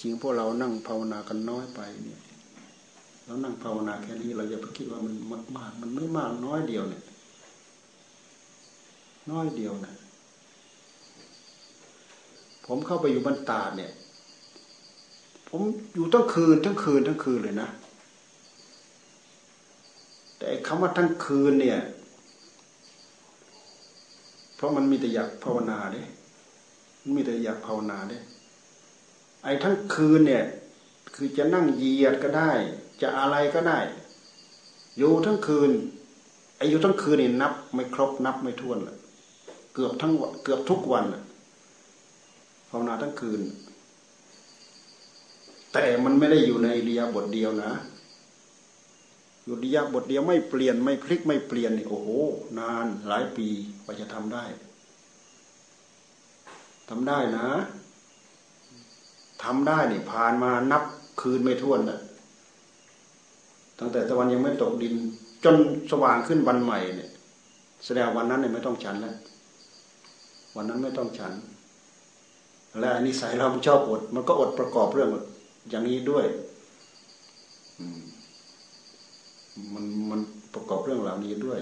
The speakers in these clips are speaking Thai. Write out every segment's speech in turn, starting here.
จริงพวกเรานั่งภาวนากันน้อยไปเนี่ยเรานั่งภาวนาแค่นี้เราอย่าไปคิดว่ามันมากมากมันไม่มากน้อยเดียวเนี่ย น้อยเดียวนะผมเข้าไปอยู่บรรตาเนี่ย ผมอยู่ทั้งคืนทั้งคืนทั้งคืนเลยนะแต่คำว่าทั้งคืนเนี่ย เพราะมันมีแต่อยากภาวนาเด้มันมีแต่อยากภาวนาเด้ ไอ้ทั้งคืนเนี่ย คือจะนั่งเหยียดก็ได้ จะอะไรก็ได้ อยู่ทั้งคืนไอ้อยู่ทั้งคืนนี่นับ ไม่ครบนับไม่ถ้วนเกือบทั้งเกือบทุกวันภาวนาทั้งคืน แต่มันไม่ได้อยู่ในเรียบทเดียวนะอยู่เรียบทเดียวไม่เปลี่ยนไม่พลิกไม่เปลี่ยนนี่โอ้โห นานหลายปีกว่าจะทำได้ทำได้นะ ทำได้นี่ผ่านมานับคืนไม่ท้วนนะตั้งแต่ตะวันยังไม่ตกดิน จนสว่างขึ้นวันใหม่เนี่ย แสดงวันนั้นเนี่ยไม่ต้องฉันแล้ววันนั้นไม่ต้องฉัน และนิสัยเราชอบอด มันก็อดประกอบเรื่องอย่างนี้ด้วยมันมันประกอบเรื่องเหล่านี้ด้วย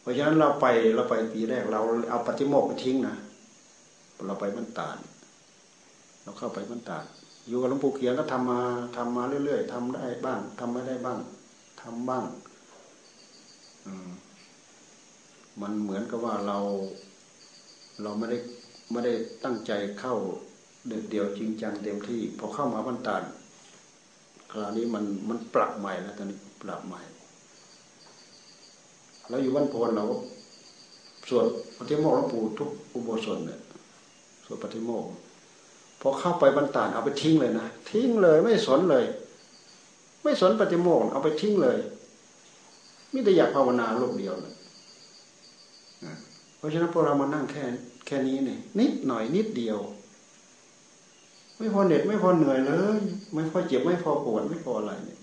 เพราะฉะนั้นเราไปเราไปปีแรกเราเอาปฏิโมกไปทิ้งนะเราไปบรรตาด เราเข้าไปบรรตาดอยู่กับหลวงปู่เขียนก็ทำมาทำมาเรื่อยๆทำได้บ้างทำไม่ได้บ้างทำบ้างมันเหมือนกับว่าเรา เราไม่ได้ไม่ได้ตั้งใจเข้าเด็ดเดียวจริงจังเต็มที่พอเข้ามาบรรดาคราวนี้มันมันปรับใหม่แล้วตอนนี้ปรับใหม่ แล้วอยู่วันโพนเราสวดปฏิโมกข์หลวงปู่ทุกอุโบสถเนี่ยสวดปฏิโมกข์ พอเข้าไปบรรดาเอาไปทิ้งเลยนะทิ้งเลยไม่สนเลย ไม่สนปฏิโมกขเอาไปทิ้งเลยมิแต่อยากภาวนาโลกเดียวเลยเพราะฉะนั้นพวกเรามานั่งแค่แค่นี้เนี่ยนิดหน่อยนิดเดียว ไม่พอเหน็ดไม่พอเหนื่อยเลย ไม่พอเจ็บไม่พอปวดไม่พออะไรเนี่ย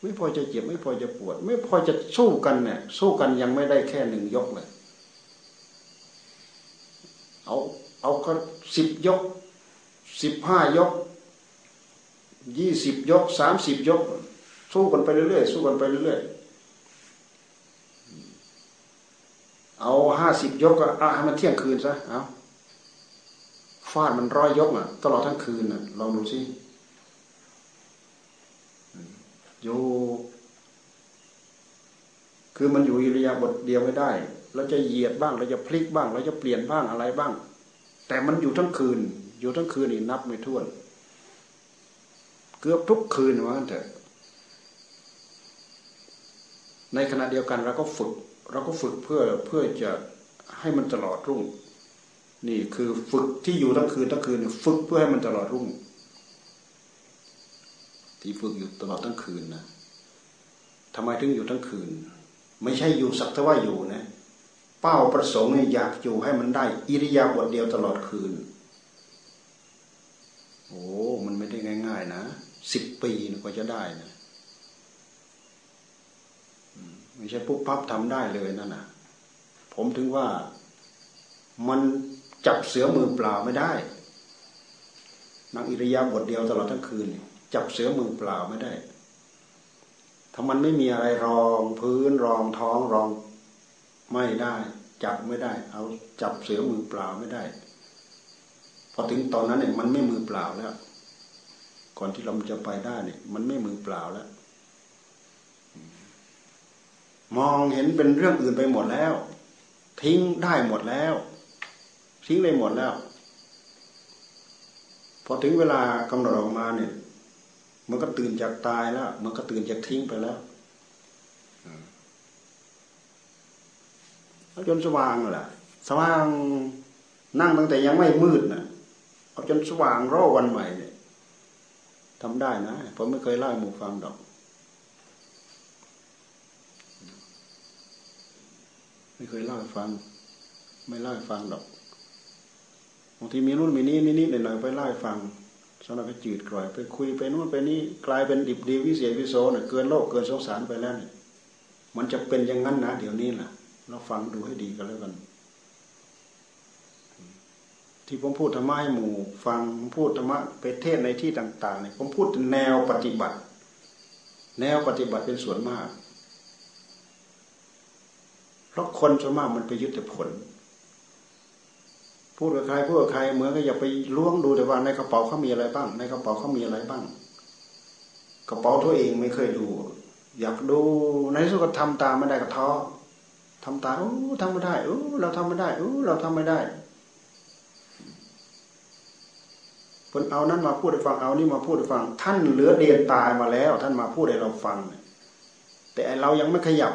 ไม่พอจะเจ็บไม่พอจะปวด ไม่พอจะสู้กันเนี่ยสู้กันยังไม่ได้แค่หนึ่งยกเลย เอา เอาก็สิบยกสิบห้ายกยี่สิบยกสามสิบยก สู้กันไปเรื่อยๆสู้กันไปเรื่อยๆเอาห้าสิบยกก็ให้มันเที่ยงคืนซะเอาฟาดมันร้อยยกอะตลอดทั้งคืนอะลองดูสิอยู่คือมันอยู่อิริยาบถเดียวไม่ได้ เราจะเหยียดบ้าง เราจะพลิกบ้าง เราจะเปลี่ยนบ้างอะไรบ้าง แต่มันอยู่ทั้งคืน อยู่ทั้งคืนนี่นับไม่ถ้วน เกือบทุกคืนว่าเถอะในขณะเดียวกันเราก็ฝึก เราก็ฝึกเพื่อเพื่อจะให้มันตลอดรุ่ง นี่คือฝึกที่อยู่ทั้งคืนทั้งคืนฝึกเพื่อให้มันตลอดรุ่ง ที่ฝึกอยู่ตลอดทั้งคืนนะทำไมถึงอยู่ทั้งคืน ไม่ใช่อยู่สักแต่ว่าอยู่นะ เป้าประสงค์เนี่ยอยากอยู่ให้มันได้ อิริยาบถเดียวตลอดคืน โอ้มันไม่ได้ง่าย ๆ นะสิบปีกว่าจะได้นะไม่ใช่ปุ๊บปั๊บทำได้เลยนั่นนะผมถึงว่ามันจับเสือมือเปล่าไม่ได้นักอิริยาบถเดียวตลอดทั้งคืน จับเสือมือเปล่าไม่ได้ถ้ามันไม่มีอะไรรองพื้นรองท้องรอง ไม่ได้จับไม่ได้ เอาจับเสือมือเปล่าไม่ได้ พอถึงตอนนั้นเนี่ยมันไม่มือเปล่าแล้ว ก่อนที่เราจะไปได้เนี่ย มันไม่มือเปล่าแล้ว มองเห็นเป็นเรื่องอื่นไปหมดแล้ว ทิ้งได้หมดแล้ว ทิ้งได้หมดแล้ว พอถึงเวลากำหนดออกมาเนี่ย มันก็ตื่นจากตายแล้ว มันก็ตื่นจากทิ้งไปแล้ว เอาจนสว่างแหละสว่างนั่งตั้งแต่ยังไม่มืดนะเอาจนสว่างรอวันใหม่เนี่ยทำได้นะผมไม่เคยเล่าให้หมู่ฟังดอก ไม่เคยเล่าให้ฟัง ไม่เล่าให้ฟังหรอกบางทีมีนู่นมีนี่นิดๆหน่อยๆไปเล่าให้ฟังสำหรับไปจืดกร่อย ไปคุยไปนู่นไปนี่กลายเป็นดิบดีวิเศษวิโสเนี่ยเกินโลกเกินสงสารไปแล้วเนี่ยมันจะเป็นอย่างนั้นนะเดี๋ยวนี้แหละ เราฟังดูให้ดีกันแล้วกัน ที่ผมพูดธรรมะให้หมู่ ฟังพูดธรรมะไปเทศในที่ต่างๆเนี่ยผมพูดแนวปฏิบัติ แนวปฏิบัติเป็นส่วนมาก เพราะคนส่วนมากมันไปยึดแต่ผล พูดกับใครพูดกับใครเหมือนก็อย่าไปล้วงดูแต่ว่าในกระเป๋าเขามีอะไรบ้าง ในกระเป๋าเขามีอะไรบ้าง กระเป๋าตัวเองไม่เคยดู อยากดูในสุดก็ทำตามไม่ได้ก็ท้อ ทำตาโอ้ทำไม่ได้โอ้เราทำไม่ได้โอ้เราทำไม่ได้เพิ่นเอานั้นมาพูดให้ฟังเอานี่มาพูดให้ฟัง ท่านเหลือเดียนตายมาแล้ว ท่านมาพูดให้เราฟัง แต่เรายังไม่ขยับ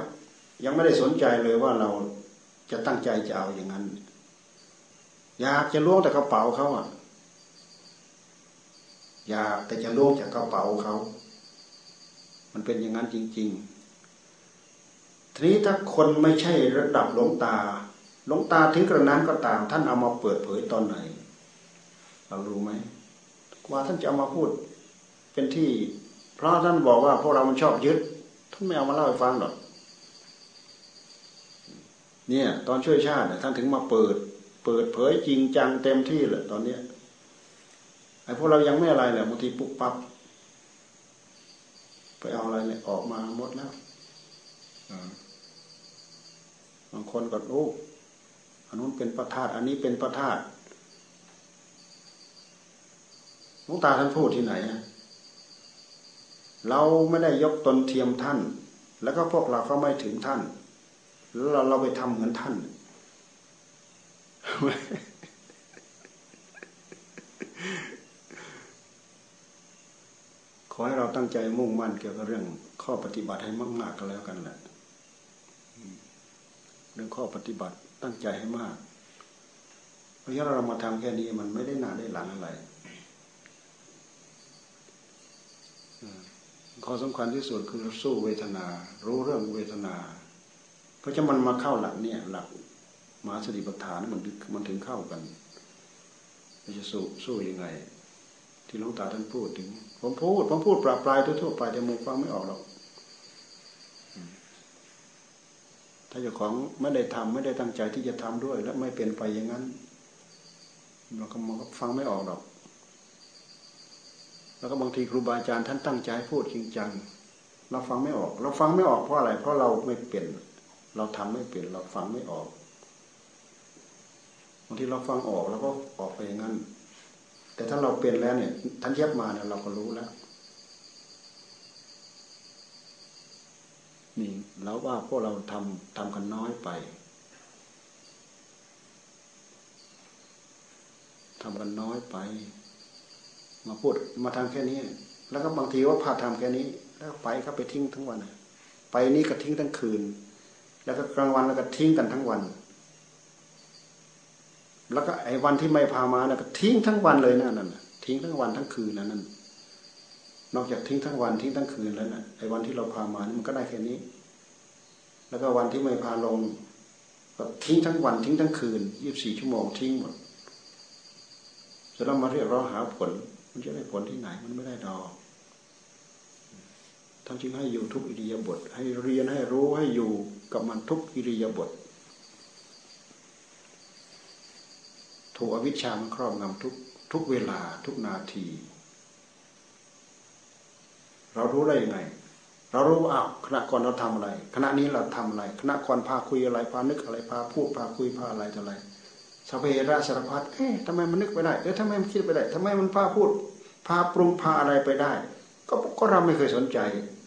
ยังไม่ได้สนใจเลยว่าเราจะตั้งใจจะเอาอย่างนั้น อยากจะล้วงแต่กระเป๋าเขาอะ อยากแต่จะล้วงจากกระเป๋าเขา มันเป็นอย่างนั้นจริง ๆ ทีนี้ถ้าคนไม่ใช่ระดับหลวงตาหลวงตาถึงกระนั้นก็ตาม ท่านเอามาเปิดเผยตอนไหน เรารู้ไหมว่าท่านจะเอามาพูด เป็นที่ เพราะท่านบอกว่าพวกเรามันชอบยึด ท่านไม่เอามาเล่าให้ฟังหรอกเนี่ย ตอนช่วยชาติท่านถึงมาเปิด เปิดเผยจริงจังเต็มที่เลยตอนเนี้ยไอ้พวกเรายังไม่อะไรแหละบางทีปุ๊บปั๊บไปเอาอะไรเนี่ยออกมาหมดแล้ว บางคนก็โอ้อันนู้นเป็นประธาตอันนี้เป็นประธาตหลวงตาท่านพูดที่ไหน เราไม่ได้ยกตนเทียมท่าน แล้วก็พวกเราก็ไม่ถึงท่าน แล้วเราเราไปทำเหมือนท่าน ขอให้เราตั้งใจมุ่งมั่นเกี่ยวกับเรื่องข้อปฏิบัติให้มากๆกันแล้วกันแหละ ข้อปฏิบัติตั้งใจให้มาก เพราะฉะนั้นเรามาทำแค่นี้มันไม่ได้หนาได้หลังอะไรข้อสำคัญที่สุดคือสู้เวทนา รู้เรื่องเวทนา เพราะจะมันมาเข้าหลักเนี่ยหลักมาสติปัฏฐานมันมันถึงเข้ากันจะสู้สู้ยังไง ที่หลวงตาท่านพูดถึง ผมพูดผมพูดปราปลายทั่วๆไปแต่มุฟังไม่ออกหรอก ถ้าเจ้าของไม่ได้ทำไม่ได้ตั้งใจที่จะทำด้วย และไม่เป็นไปอย่างนั้น เราก็มองฟังไม่ออกหรอก แล้วก็บางทีครูบาอาจารย์ท่านตั้งใจพูดจริงจังเราฟังไม่ออก เราฟังไม่ออกเพราะอะไร เพราะเราไม่เป็น เราทำไม่เป็น เราฟังไม่ออกบางทีเราฟังออกแล้วก็ออกไปอย่างนั้น แต่ถ้าเราเป็นแล้วเนี่ยท่านเย็บมาเนี่ยเราก็รู้แล้ว นี่แล้วว่าพวกเราทำทำกันน้อยไปทำกันน้อยไป มาพูดมาทำแค่นี้ แล้วก็บางทีว่าพาทำแค่นี้ แล้วไปก็ไปทิ้งทั้งวันไปนี่ก็ทิ้งทั้งคืน แล้วก็กลางวันแล้วก็ทิ้งกันทั้งวัน แล้วก็ไอ้วันที่ไม่พามาแล้วก็ทิ้งทั้งวันเลยนะนั่นทิ้งทั้งวันทั้งคืนนั่นน นอกจากทิ้งทั้งวันทิ้งทั้งคืนแล้วนะไอ้วันที่เราพามานี่มันก็ได้แค่นี้ แล้วก็วันที่ไม่พาลงก็ทิ้งทั้งวันทิ้งทั้งคืนยี่บสี่ชั่วโมงทิ้งหมดจะต้องมาเรียกร้องหาผล มันจะได้ผลที่ไหนมันไม่ได้ดอกท่านจึงให้อยู่ทุกอิริยาบถให้เรียนให้รู้ให้อยู่กับมันทุกอิริยาบถถูกอวิชชามันครอบงำทุกทุกเวลาทุกนาที เรารู้ได้ยังไง เรารู้อ้าวขณะก่อนเราทำอะไร ขณะนี้เราทำอะไรขณะก่อนพาคุยอะไรพานึกอะไรพาพูดพาคุยพาอะไรอะไรสเพระสารพัดเอ๊ะทำไมมันนึกไปได้เอ๊ะทำไมมันคิดไปได้ทำไมมันพาพูด พาปรุงพาอะไรไปได้ ก็ก็เราไม่เคยสนใจ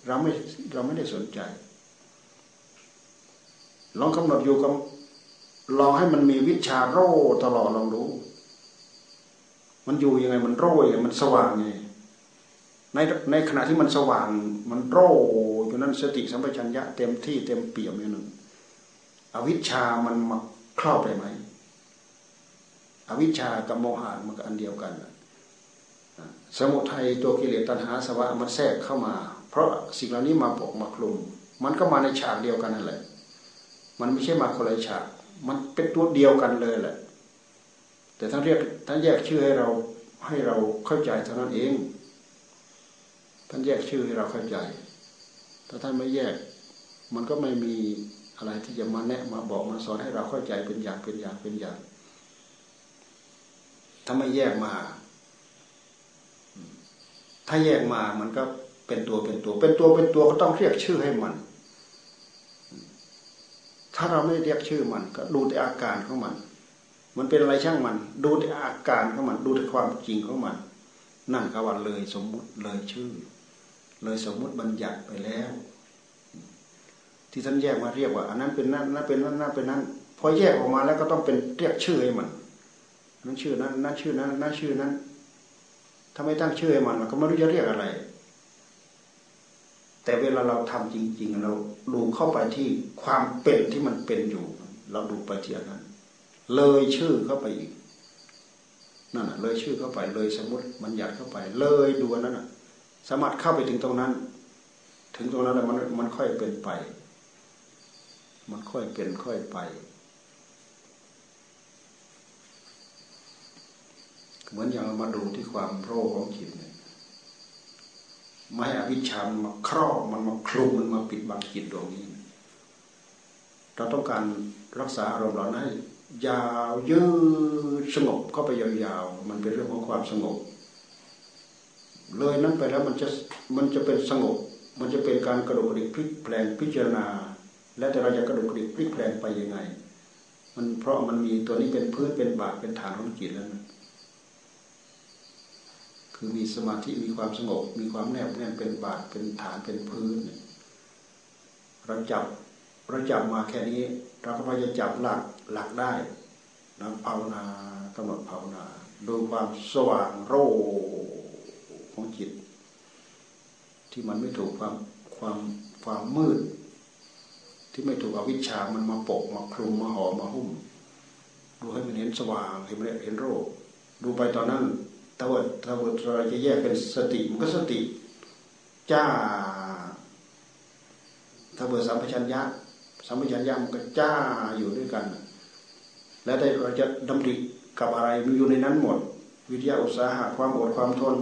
เราไม่เราไม่ได้สนใจ ลองกำหนดอยู่กับลองให้มันมีวิชาโร่ตลอดลองดูมันอยู่ยังไงมันโร่ยังไงมันสว่างไง ในในขณะที่มันสว่างมันโร่อยู่นั้นสติสัมปชัญญะเต็มที่เต็มเปี่ยมอย่างนั้นอวิชชามันมาครอบได้ไหม อวิชชากับโมหะมันก็อันเดียวกัน สมุทัยตัวกิเลสตัณหาสวะมันแทรกเข้ามา เพราะสิ่งเหล่านี้มาปกมาคลุม มันก็มาในฉากเดียวกันนั่นแหละ มันไม่ใช่มาคนละฉาก มันเป็นตัวเดียวกันเลยแหละ แต่ท่านเรียกท่านแยกชื่อให้เราให้เราเข้าใจเท่านั้นเอง ท่านแยกชื่อให้เราเข้าใจ ถ้าท่านไม่แยก มันก็ไม่มีอะไรที่จะมาแนะมาบอกมาสอนให้เราเข้าใจเป็นอย่างเป็นอย่างเป็นอย่าง ถ้าไม่แยกมา ถ้าแยกมามันก็เป็นตัวเป็นตัว เป็นตัวเป็นตัวก็ต้องเรียกชื่อให้มัน ถ้าเราไม่เรียกชื่อมัน ก็ดูแต่อาการของมัน มันเป็นอะไรช่างมัน ดูแต่อาการของมัน ดูแต่ความจริงของมัน นั่นก็ว่าเลยสมมุติเลยชื่อ เลยสมมุติบัญญัติไปแล้ว ที่ท่านแยกมาเรียกว่า อันนั้นเป็นนั่นนั่นเป็นนั่นนั่นเป็นนั่นพอแยกออกมาแล้วก็ต้องเป็นเรียกชื่อให้มันนั่นชื่อนั้นนั่นชื่อนั้นนั่นชื่อนั้นถ้าไม่ตั้งชื่อให้มันมันก็ไม่รู้จะเรียกอะไร แต่เวลาเราทำจริง ๆ เราดูเข้าไปที่ความเป็นที่มันเป็นอยู่ เราดูไปที่นั้น เลยชื่อเข้าไปอีกนั่นเลยชื่อเข้าไปเลยสมมติมันหยัดเข้าไป เลยดูนั้นน่ะ สามารถเข้าไปถึงตรงนั้น ถึงตรงนั้นแล้วมันมันค่อยเป็นไป มันค่อยเป็นค่อยไป เหมือนอย่างเรามาดูที่ความโรคของจิตเนี่ยไม่ให้อวิชชามันมาครอบมันมาคลุมมันมาปิดบังจิตดวงนี้ เราต้องการรักษาอารมณ์เราให้ยาวยืดสงบเข้าไปยาวๆ มันเป็นเรื่องของความสงบ เลยนั้นไปแล้วมันจะมันจะเป็นสงบ มันจะเป็นการกระโดดกระดิกพลิกแปลงพิจารณา และแต่เราจะกระโดดกระดิกพลิกแปลงไปยังไง มันเพราะมันมีตัวนี้เป็นพื้นเป็นบาทเป็นฐานของจิตแล้วนะคือมีสมาธิมีความสงบ มีความแนบแน่นเป็นบาทเป็นฐานเป็นพื้นเราจับเราจับมาแค่นี้ เราก็พยายามจับหลักหลักได้นะภาวนากำหนดภาวนาดูความสว่างโร ของจิต ที่มันไม่ถูกความความความมืด ที่ไม่ถูกอวิชชามันมาปกมาคลุมมาห่อมาหุ้ม ดูให้มันเห็นสว่างเห็นเห็นโรค ดูไปตอนนั้นถ้าว่าถ้าว่าเราจะแยกเป็นสติมันก็สติ จ้า ถ้าเบอร์สัมปชัญญะสัมปชัญญะมันก็จ้าอยู่ด้วยกัน แล้วแต่เราจะดำริกับอะไรมันอยู่ในนั้นหมด วิทยาอุตสาหะความอดความทน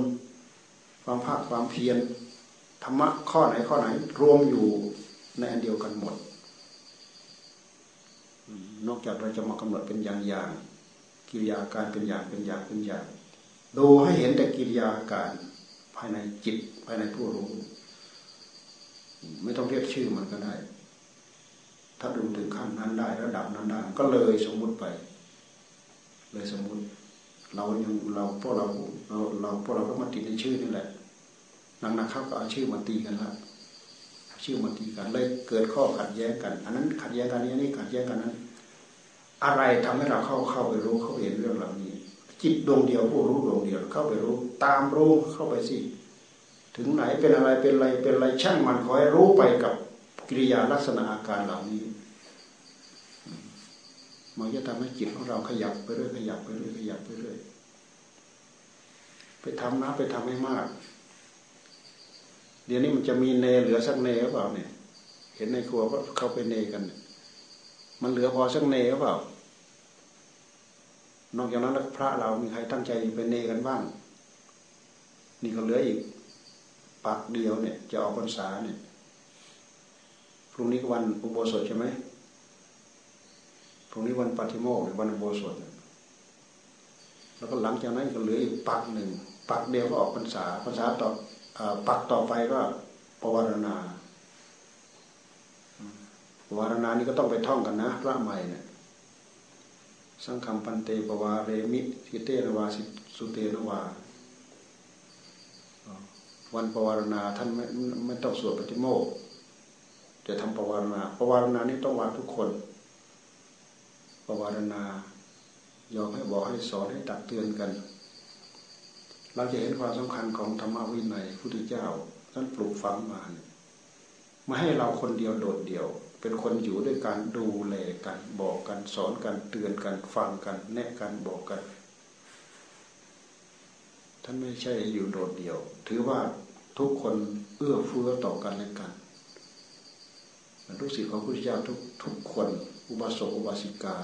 ความภาคความเพียรธรรมะข้อไหนข้อไหน รวมอยู่ในอันเดียวกันหมด นอกจากเราจะมากำหนดเป็นอย่างอย่างกิริยาการเป็นอย่างเป็นอย่างเป็นอย่างดูให้เห็นแต่กิริยาการภายในจิตภายในผู้รู้ ไม่ต้องเรียกชื่อมันก็ได้ ถ้าดูถึงขั้นนั้นได้ระดับนั้นได้ก็เลยสมมุติไป เลยสมมุติ เรายังเราพวกเราเราเราพวกเราก็มาติดในชื่อนี่แหละ นักๆเข้าก็เอาชื่อมาตีกันละชื่อมาตีกันเลยเกิดข้อขัดแย้งกัน อันนั้นขัดแย้งกันนี้นี่ขัดแย้งกันนั้น อะไรทำให้เราเข้าเข้าไปรู้เข้าเห็นเรื่องเหล่านี้ จิตดวงเดียวผู้รู้ดวงเดียวเข้าไปรู้ ตามรู้เข้าไปสิถึงไหนเป็นอะไรเป็นอะไรเป็นอะไรช่างมันคอยรู้ไปกับกิริยาลักษณะอาการเหล่านี้มันจะทำให้จิตของเราขยับไปเรื่อยขยับไปเรื่อยขยับไปเรื่อยไปทำนะไปทำให้มาก เดี๋ยวนี้มันจะมีเนเหลือสักเนหรือเปล่าเนี่ย เห็นในครัวก็เข้าไปเนกัน มันเหลือพอสักเนหรือเปล่า นอกจากนั้นพระเรามีใครตั้งใจเป็นเนกันบ้าง นี่ก็เหลืออีกปักเดียวเนี่ย จะออกพรรษาเนี่ยพรุ่งนี้วันอุโบสถใช่ไหมพรุ่งนี้วันปฏิโมกข์วันอุโบสถแล้วก็หลังจากนั้นก็เหลืออีกปักหนึ่งปักเดียวก็ออกพรรษาพรรษาต่อ ปักต่อไปก็ปวารณาปวารณานี่ก็ต้องไปท่องกันนะ พระใหม่เนี่ยสังคมปันเตปวาเรมิทิเตนวาสิสุเตนวาวันปวารณาท่านไม่ไม่ต้องสวดปฏิโมกจะทำปวารณาปวารณานี้ต้องวาทุกคนปวารณายอมให้บอกให้สอนให้ตักเตือนกัน เราจะเห็นความสำคัญของธรรมวินัยพุทธเจ้าท่านปลูกฝังมาไม่ให้เราคนเดียวโดดเดี่ยว เป็นคนอยู่ด้วยการดูแลกันบอกกันสอนกันเตือนกันฟังกันแนะกันบอกกัน ท่านไม่ใช่อยู่โดดเดี่ยว ถือว่าทุกคนเอื้อเฟื้อต่อกันและกันลูกศิษย์ของพระพุทธเจ้าทุกทุกคน อุบาสกอุบาสิกา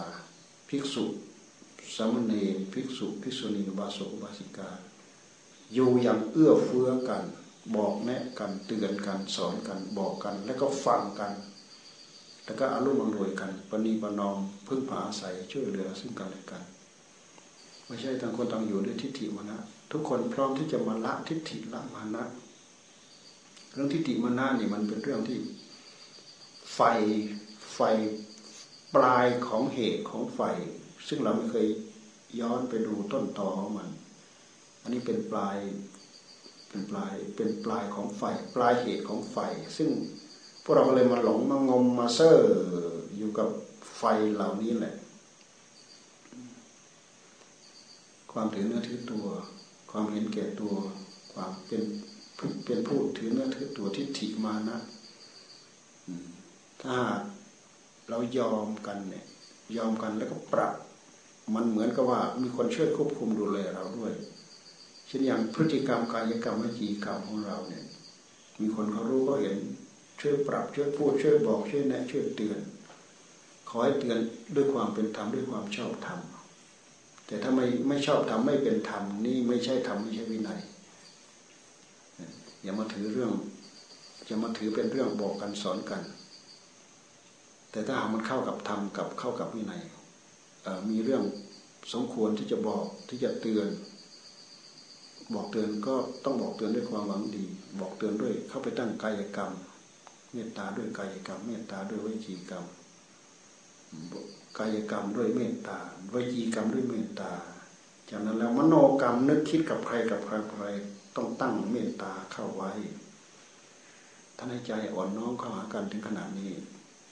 ภิกษุสามเณรภิกษุภิกษุณีอุบาสกอุบาสิกา อยู่อย่างเอื้อเฟื้อกัน บอกแนะกันเตือนกันสอนกันบอกกัน แล้วก็ฟังกัน แล้วก็อารมณ์อำนวยกันปณีปนอมพึ่งพาอาศัยช่วยเหลือซึ่งกันและกันไม่ใช่ต่างคนต่างอยู่ด้วยทิฏฐิมานะทุกคนพร้อมที่จะมาละทิฏฐิละมานะ เรื่องทิฏฐิมานะนี่มันเป็นเรื่องที่ไฟไฟปลายของเหตุของไฟ ซึ่งเราไม่เคยย้อนไปดูต้นตอของมัน อันนี้เป็นปลายเป็นปลายเป็นปลายของไฟปลายเหตุของไฟ ซึ่งพวกเราก็เลยมาหลงมางมมาเซ่ออยู่กับไฟเหล่านี้แหละ ความถือเนื้อถือตัว ความเห็นแก่ตัว ความเป็นเป็นผู้ถือเนื้อถือตัวทิฏฐิมานะถ้าเรายอมกันเนี่ย ยอมกันแล้วก็ปรับ มันเหมือนกับว่ามีคนช่วยควบคุมดูแลเราด้วย ช่นอย่างพฤติกรรมกายกรรมวิจีกรรมของเราเนี่ย มีคนเขารู้ก็เห็นช่วยปรับช่วยพูดช่วยบอกช่วยแนะช่วยเตือน ขอให้เตือนด้วยความเป็นธรรมด้วยความชอบธรรมแต่ถ้าไม่ไม่ชอบธรรมไม่เป็นธรรมนี่ไม่ใช่ธรรมไม่ใช่วินัยอย่ามาถือเรื่องจะมาถือเป็นเรื่องบอกกันสอนกัน แต่ถ้าหากมันเข้ากับธรรมกับเข้ากับวินัยมีเรื่องสมควรที่จะบอกที่จะเตือน บอกเตือนก็ต้องบอกเตือนด้วยความหวังดี บอกเตือนด้วยเข้าไปตั้งกายกรรม เมตตาด้วยกายกรรม เมตตาด้วยวิจีกรรมกายกรรมด้วยเมตตาวิจีกรรมด้วยเมตตา จากนั้นแล้วมโนกรรมนึกคิดกับใครกับใครใครต้องตั้งเมตตาเข้าไว้ท่านให้ใจอ่อนน้อมเข้าหากันถึงขนาดนี้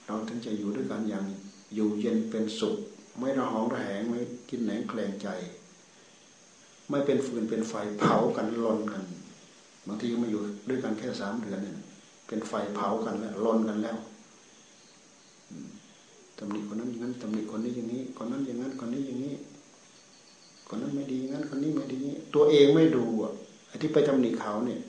เราถึงจะอยู่ด้วยกันอย่างอยู่เย็นเป็นสุข ไม่ระหองระแหงไม่กินแหนงแคลงใจ ไม่เป็นฟืนเป็นไฟเผากันลนกัน บางทีมาอยู่ด้วยกันแค่สามเดือนเนี่ยเป็นไฟเผากันแล้วลนกันแล้วตำหนิคนนั้นอย่างนั้นตำหนิคนนี้อย่างนี้ คนนั้นอย่างนั้นคนนี้อย่างนี้ คนนั้นไม่ดีงั้นคนนี้ไม่ดีนี้ตัวเองไม่ดูอะไอ้ที่ไปตำหนิเขาเนี่ย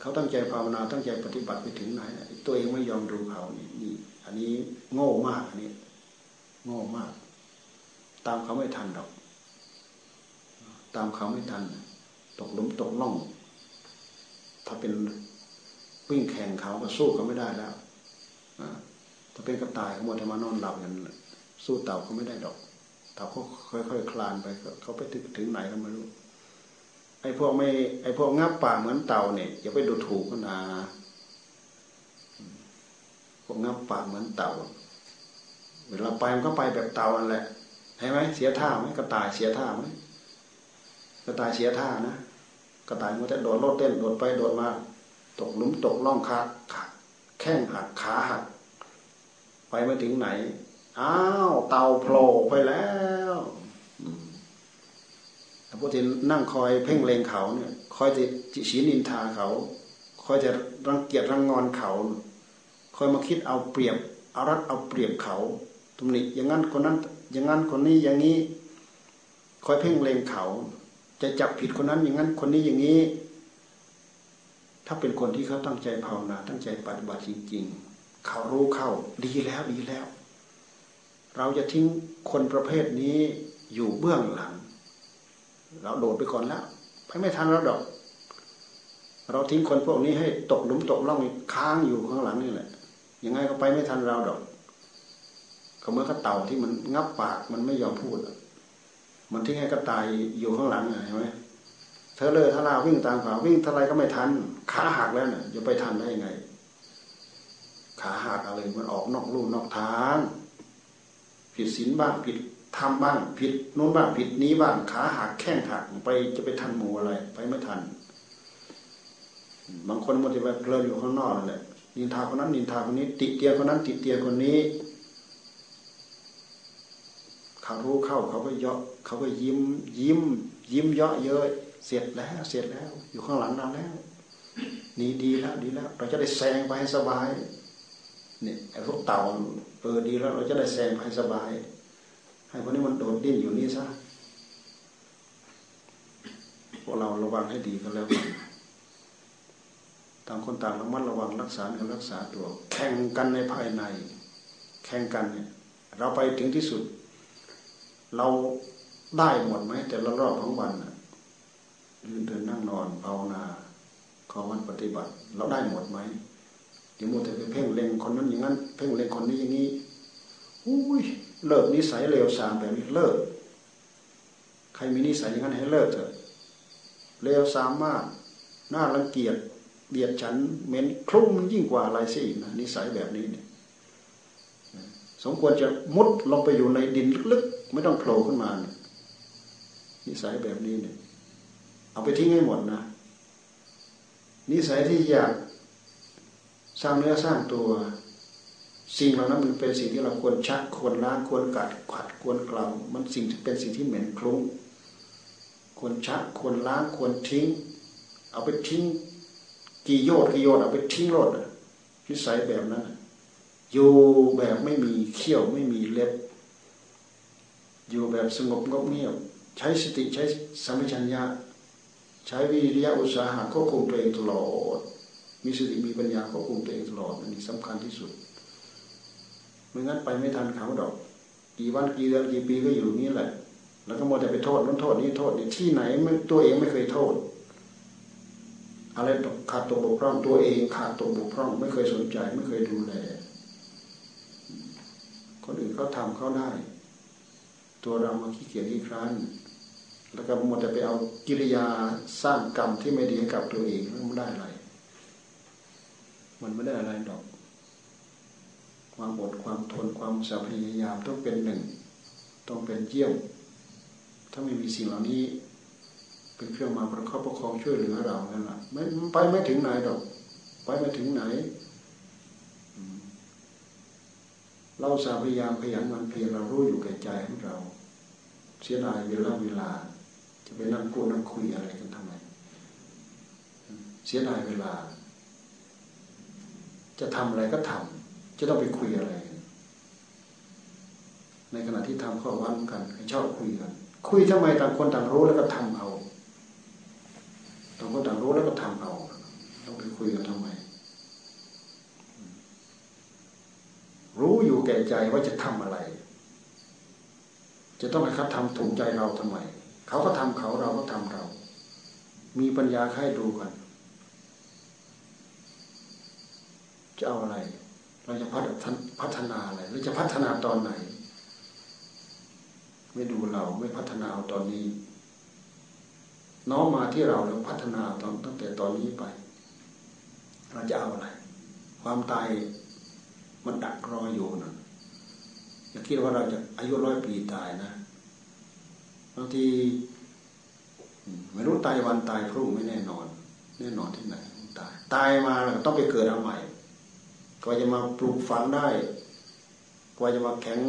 เขาตั้งใจภาวนาตั้งใจปฏิบัติไปถึงไหนตัวเองไม่ยอมดูเขานี่นี่อันนี้โง่มากอันนี้โง่มาก ตามเขาไม่ทันหรอก ตามเขาไม่ทัน ตกหลุมตกล่อง ถ้าเป็นวิ่งแข่งเขาก็สู้เขาไม่ได้แล้วถ้าเป็นกระต่ายเขาหมดจะมานอนหลับกันสู้เต่าเขาไม่ได้ดอก เต่าเขาค่อยๆคลานไปเขาไปถึงถึงไหนก็ไม่รู้ไอ้พวกไม่ไอ้พวกงับป่าเหมือนเต่าเนี่ยอย่าไปดูถูกกันนะพวกงับป่าเหมือนเต่า เวลาไปมันก็ไปแบบเต่านั่นแหละเห็นไหมเสียท่าไหมกระต่ายเสียท่าไหม กระต่ายเสียท่านะกระต่ายมันจะโดดโลดเต้นโดดไปโดดมา ตกหลุมตกล่องขาแข้งหักขาหักไปมาถึงไหนอ้าวเตาโผล่ไปแล้วพวกที่นั่งคอยเพ่งเลงเขาเนี่ย คอยจะจิชีนินทาเขา คอยจะรังเกียจรังงอนเขา คอยมาคิดเอาเปรียบเอารัดเอาเปรียบเขาตรงนี้อย่างนั้นคนนั้น อย่างนั้นคนนี้อย่างนี้ คอยเพ่งเลงเขา จะจับผิดคนนั้นอย่างนั้น คนนี้อย่างนี้ ถ้าเป็นคนที่เขาตั้งใจภาวนา ตั้งใจปฏิบัติจริง ๆ เขารู้เข้าดีแล้วดีแล้ว เราจะทิ้งคนประเภทนี้อยู่เบื้องหลัง เราโดดไปก่อนแล้วไปไม่ทันแล้วดอก เราทิ้งคนพวกนี้ให้ตกหลุมตกล่องค้างอยู่ข้างหลังนี่แหละยังไงก็ไปไม่ทันเราดอกก็เมื่อกระเต่าที่มันงับปากมันไม่ยอมพูด มันทิ้งให้กระต่ายอยู่ข้างหลังเห็นไหมเธอเลยถ้าลาวิ่งตามขาวิ่งเท่าไรก็ไม่ทันขาหักแล้วเนะ่ยจะไปทันได้ยังไง ขาหักอะไรมันออกนอกลู่นอกทาง ผิดศีลบ้างผิดทำบ้างผิดนู้นบ้างผิดนี้บ้างขาหักแข้งหักไปจะไปทันหมูอะไร ไปไม่ทัน บางคนมันจะไปเพลินอยู่ข้างนอกนั่นแหละนินทาคนนั้นนินทาคนนี้ ติเตียคนนั้นติเตียคนนี้ เขารู้เข้าเขาก็เยาะเขาก็ยิ้ม ยิ้ม ยิ้มเยาะเย้ยเสร็จแล้วเสร็จแล้ว อยู่ข้างหลังเราแล้วนี่ดีแล้วดีแล้ว เราจะได้แซงไปให้สบายเนี่ยไอ้พวกเต่าเออดีแล้ว เราจะได้แซงให้สบาย ให้พวกนี้มันโดดดิ้นอยู่นี่ซะพวกเราระวังให้ดีก็แล้วกันต่างคนต่างระมัดระวังรักษาเนื้อรักษาตัว แข่งกันในภายใน แข่งกันเนี่ยเราไปถึงที่สุด เราได้หมดไหมแต่ละรอบของวันยืนเดินนั่งนอนภาวนาขอวันปฏิบัติ เราได้หมดไหมอย่ามัวแต่ไปเพ่งเล็งคนนั้นอย่างนั้น เพ่งเล็งคนนี้อย่างนี้อุ้ยเลิกนิสัยเลวสามแบบนี้เลิก ใครมีนิสัยอย่างนั้นให้เลิกเถอะเลวสามารถน่ารังเกียจเบียดฉันเหม็นคลุ้งมันยิ่งกว่าอะไรสินะนิสัยแบบนี้เนี่ย สมควรจะมุดลงไปอยู่ในดินลึกๆ ไม่ต้องโผล่ขึ้นมานะนิสัยแบบนี้เนี่ย เอาไปทิ้งให้หมดนะ นิสัยที่อยากสร้างเนื้อสร้างตัว สิ่งเหล่านั้นมันเป็นสิ่งที่เราควรชักควรล้างควรกัดขัดควรกล่าวมันสิ่งที่เป็นสิ่งที่เหม็นคลุ้งควรชักควรล้างควรทิ้ง เอาไปทิ้งกี่โยดกี่โยดเอาไปทิ้งรถนิสัยแบบนั้น อยู่แบบไม่มีเขี้ยวไม่มีเล็บ อยู่แบบสงบงบเงียบ ใช้สติใช้สมัชัญญาใช้วิริยะอุตสาหะควบคุมตัวเองตลอด มีสติมีปัญญาควบคุมตัวเองตลอดอันนี้สำคัญที่สุดไม่งั้นไปไม่ทันเขาดอก กี่วันกี่เดือนกี่ปีก็อยู่นี้แหละ แล้วก็มัวแต่ไปโทษนั้นโทษนี้โทษนี่ที่ไหนตัวเองไม่เคยโทษ อะไรขาดตกบกพร่องตัวเองขาดตกบกพร่อง ไม่เคยสนใจไม่เคยดูแล คนอื่นเขาทำเขาได้ ตัวเรามาขี้เกียจขี้คร้านแล้วก็หมัวแต่ไปเอากิริยาสร้างกรรมที่ไม่ดีให้กับตัวเองมันได้อะไร มันไม่ได้อะไรดอก ความอดความทนความสพยายามต้องเป็นหนึ่ง ต้องเป็นเยี่ยม ถ้าไม่มีสิ่งเหล่านี้ เป็นเครื่องมาประคับประคองช่วยเหลือเรานั่นแหละไม่ไปไม่ถึงไหนดอก ไปไม่ถึงไหน เราสาพยายามขยันมันเพียรเรารู้อยู่แก่ใจของเรา เสียดายเวลาเวลา จะไปนั่งกูนั่งคุยอะไรกันทำไม เสียดายเวลา จะทำอะไรก็ทำจะต้องไปคุยอะไร ในขณะที่ทำข้อวัดกันชอบคุยกัน คุยทำไมต่างคนต่างรู้แล้วก็ทำเอาต่างคนต่างรู้แล้วก็ทำเอาต้องไปคุยกันทำไม รู้อยู่ แก่ใจว่าจะทำอะไร จะต้องให้เขาทำถูกใจเราทำไม เขาก็ทำเขาเราก็ทำเรา มีปัญญาให้ดูกัน จะเอาอะไร เราจะพัฒนาอะไรหรือจะพัฒนาตอนไหน ไม่ดูเราไม่พัฒนาเอาตอนนี้ น้องมาที่เราเราพัฒนาตอนตั้งแต่ตอนนี้ไป เราจะเอาอะไร ความตาย มันดักรออยู่นะอย่าคิดว่าเราจะอายุร้อยปีตายนะบางทีไม่รู้ตายวันตายพรุ่งไม่แน่นอน แน่นอนที่ไหนตายตายมาแล้วต้องไปเกิดเอาใหม่กว่าจะมาปลูกฝังได้กว่าจะมาแข็ง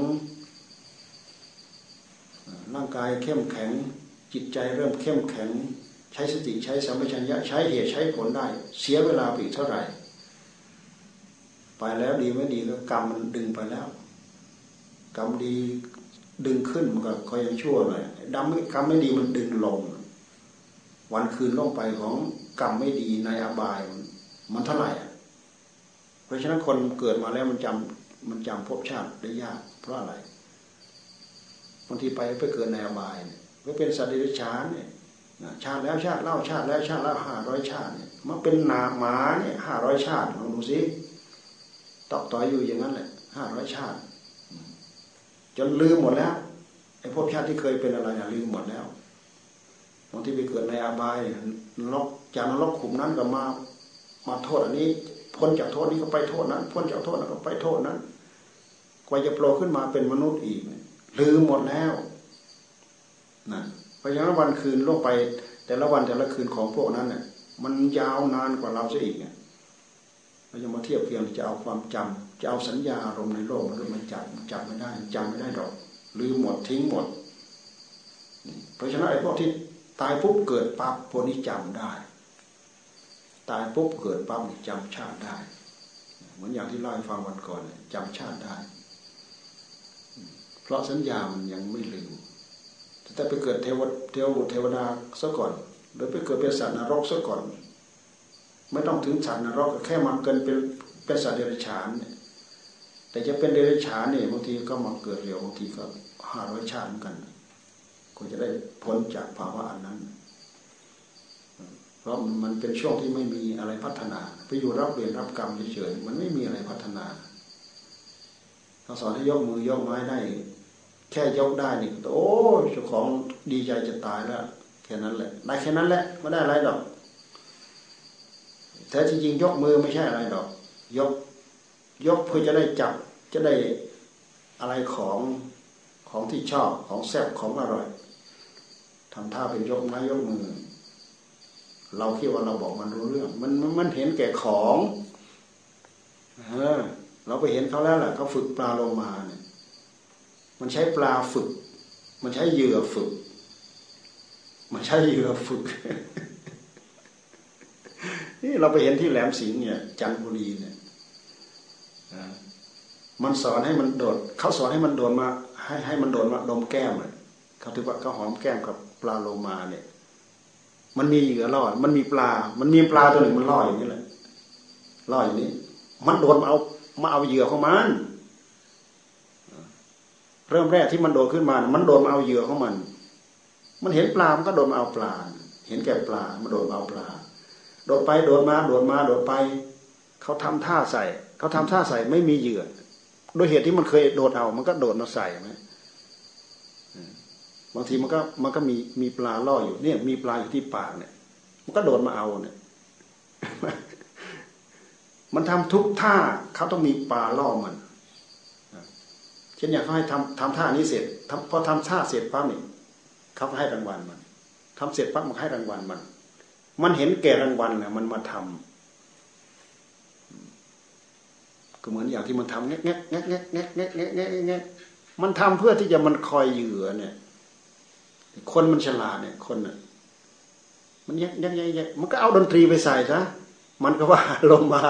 ร่างกายเข้มแข็ง จิตใจเริ่มเข้มแข็ง ใช้สติใช้สัมปชัญญะใช้เหตุใช้ผลได้ เสียเวลาไปเท่าไหร่ ไปแล้วดีไม่ดีก็กรรมมันดึงไปแล้ว กรรมดีดึงขึ้นมันก็คอยยังชั่วหน่อยดำกรรมไม่ดีมันดึงลง วันคืนล่องไปของกรรมไม่ดีในอบายมันเท่าไหร่เพราะฉะนั้นคนเกิดมาแล้วมันจำมันจำภพชาติได้ยาก เพราะอะไรบางทีไปไปเกิดในอบายเนี่ยไปเป็นสัตว์เดรัจฉานเนี่ยชาติแล้วชาติเล่าชาติแล้วชาติแล้วห้าร้อยชาติเนี่ยมันเป็นนาหมาเนี่ยห้าร้อยชาติลองดูสิ ตอกต่อยอยู่อย่างนั้นแหละห้าร้อยชาติ จนลืมหมดแล้วไอ้พวกชาติที่เคยเป็นอะไรลืมหมดแล้วบางที่ไปเกิดในอาบายนรกจากนรกขุมนั้นก็มา มาโทษอันนี้ พ้นจากโทษนี้ก็ไปโทษนั้น พ้นจากโทษนั้นก็ไปโทษนั้นกว่าจะโผล่ขึ้นมาเป็นมนุษย์อีก ลืมหมดแล้วนะเพราะฉะนั้นวันคืนลงไป แต่ละวันแต่ละคืนของพวกนั้นเนี่ยมันยาวนานกว่าเราซะอีกเราจะมาเทียบเทียงจะเอาความจำจะเอาสัญญาอารมณ์ในโลกมันก็มันจำจำไม่ได้จำไม่ได้ดอกลืมหมดทิ้งหมด เพราะฉะนั้นไอ้พวกที่ตายปุ๊บเกิดปั๊บพวกนี้จำได้ ตายปุ๊บเกิดปั๊บจำชาติได้ เหมือนอย่างที่เล่าให้ฟังวันก่อนจำชาติได้ เพราะสัญญามันยังไม่ลืมแต่ไปเกิดเทวเทวบุตรเทวดาซะก่อนหรือไปเกิดเป็นสัตว์นรกซะก่อน ไม่ต้องถึงสัตว์นรกแค่มาเกินเป็นเป็นสัตว์เดรัจฉานเนี่ยแต่จะเป็นเดรัจฉานเนี่ยบางทีก็มาเกิดเร็วบางทีก็ห้าร้อยชาติเหมือนกันก็จะได้พ้นจากภาวะอันนั้น เพราะมันเป็นช่วงที่ไม่มีอะไรพัฒนา ไปอยู่รับเวรรับกรรมเฉยๆมันไม่มีอะไรพัฒนาเขาสอนให้ยกมือยกไม้ได้ แค่ยกได้นี่โอ้เจ้าของดีใจจะตายแล้วแค่นั้นแหละได้แค่นั้นแหละไม่ได้อะไรหรอก แต่จริงๆยกมือไม่ใช่อะไรหรอก ยกยกเพื่อจะได้จับจะได้อะไรของของที่ชอบของแซ่บของอร่อยทำท่าเป็นยกไม้ยกมือ เราคิดว่าเราบอกมันรู้เรื่อง มันมันเห็นแก่ของเออเราไปเห็นเขาแล้วแหละเขาฝึกปลาโลมาเนี่ย มันใช้ปลาฝึก มันใช้เหยื่อฝึก มันใช้เหยื่อฝึก นี่เราไปเห็นที่แหลมสิงห์เนี่ย จันทบุรีเนี่ยมันสอนให้มันโดดเขาสอนให้มันโดดมา ให้ให้มันโดดมาดมแก้มเลยเขาถือว่าเขาหอมแก้มกับปลาโลมาเนี่ย มันมีเหยื่อล่อมันมีปลา มันมีปลาตัวหนึ่งมันล่ออย่างนี้แหละล่ออย่างนี้ มันโดดมาเอามาเอาเหยื่อของมันเริ่มแรกที่มันโดดขึ้นมา มันโดดมาเอาเหยื่อของมัน มันเห็นปลา มันก็โดดมาเอาปลา เห็นแก่ปลา มันโดดมาเอาปลา โดดไปโดดมาโดดมาโดดไปเขาทำท่าใส่เขาทำท่าใส่ไม่มีเหยื่อโดยเหตุที่มันเคยโดดเอามันก็โดดมาใส่ไหมบางทีมันก็มันก็มีมีปลาล่ออยู่เนี่ย มีปลาอยู่ที่ปากเนี่ย มันก็โดดมาเอาเนี่ย มันทำทุกท่าเขาต้องมีปลาล่อมันเช่นอย่างเขาให้ทำทำท่านี้เสร็จพอทำท่าเสร็จปั๊บนี่เขาให้รางวัลมันทำเสร็จปั๊บมันให้รางวัลมัน มันเห็นแก่รางวัลแหละมันมาทำก็เหมือนอย่างที่มันทำแงะแงะแงะแงะแงะแงะแงะแงะแงะมันทำเพื่อที่จะมันคอยเหยื่อเนี่ย คนมันฉลาดเนี่ยคนน่ะมันแงะแงะแงะมันก็เอาดนตรีไปใส่ซะมันก็ว่าลงมา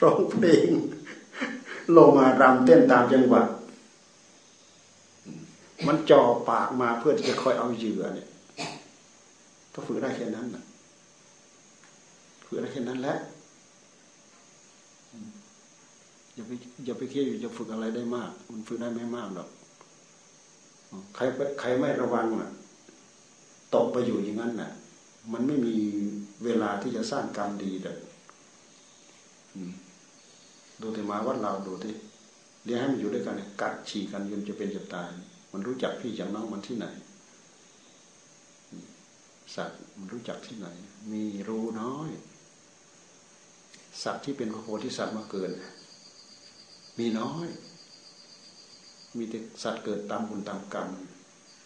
ร้องเพลงลงมารำเต้นตามจังหวะมันจ่อปากมาเพื่อที่จะคอยเอาเหยื่อเนี่ย ก็ฝึกได้แค่นั้นนะ ฝึกได้แค่นั้นแหละอย่าไปอย่าไปคิดอยู่จะฝึกอะไรได้มาก มันฝึกได้ไม่มากหรอกใครใครไม่ระวังอะตกไปอยู่อย่างนั้นน่ะ มันไม่มีเวลาที่จะสร้างกรรมดีเลยดูที่มาวัดเราดูที่เลี้ยงให้มันอยู่ด้วยกันเนี่ยกัดฉี่กันจนจะเป็นจะตาย มันรู้จักพี่จากน้องมันที่ไหน สัตว์มันรู้จักที่ไหน มีรู้น้อย สัตว์ที่เป็นพระโพธิสัตว์มาเกิดมีน้อย มีแต่สัตว์เกิดตามบุญตามกรรม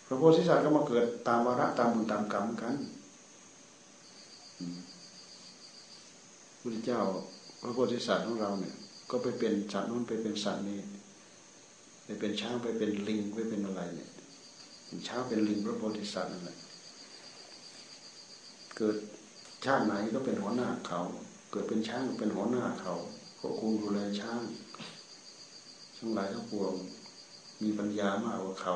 พระโพธิสัตว์ก็มาเกิดตามวาระตามบุญตามกรรมกันพระเจ้าพระโพธิสัตว์ของเราเนี่ยก็ไปเป็นสัตว์นู้นไปเป็นสัตว์นี้ไปเป็นช้างไปเป็นลิงไปเป็นอะไรเนี่ยเป็นช้างเป็นลิงพระโพธิสัตว์นั่นแหละเกิดชาติไหนก็เป็นหัวหน้าเขา เกิดเป็นช้างเป็นหัวหน้าเขาควบคุมดูแลช้างทั้งหลายทั้งปวง มีปัญญามากกว่าเขา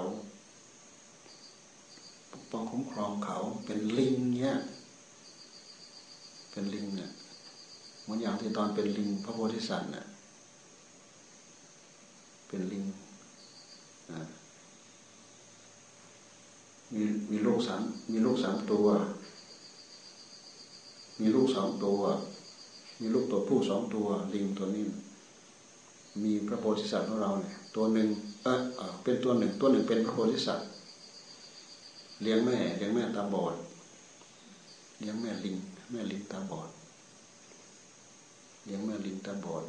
ปกป้องคุ้มครองเขาเป็นลิงเนี่ยเป็นลิงเนี่ยเหมือนอย่างที่ตอนเป็นลิงพระโพธิสัตว์เน่ะเป็นลิงมีมีลูกสามมีลูกสามตัว มีลูกสองตัว มีลูกตัวผู้สองตัวลิงตัวนี้ มีพระโพธิสัตว์ของเราเนี่ยตัวหนึ่งเออเป็นตัวหนึ่งตัวหนึ่งเป็นพระโพธิสัตว์เลี้ยงแม่เลี้ยงแม่ตาบอดเลี้ยงแม่ลิงแม่ลิงตาบอดเลี้ยงแม่ลิงตาบอด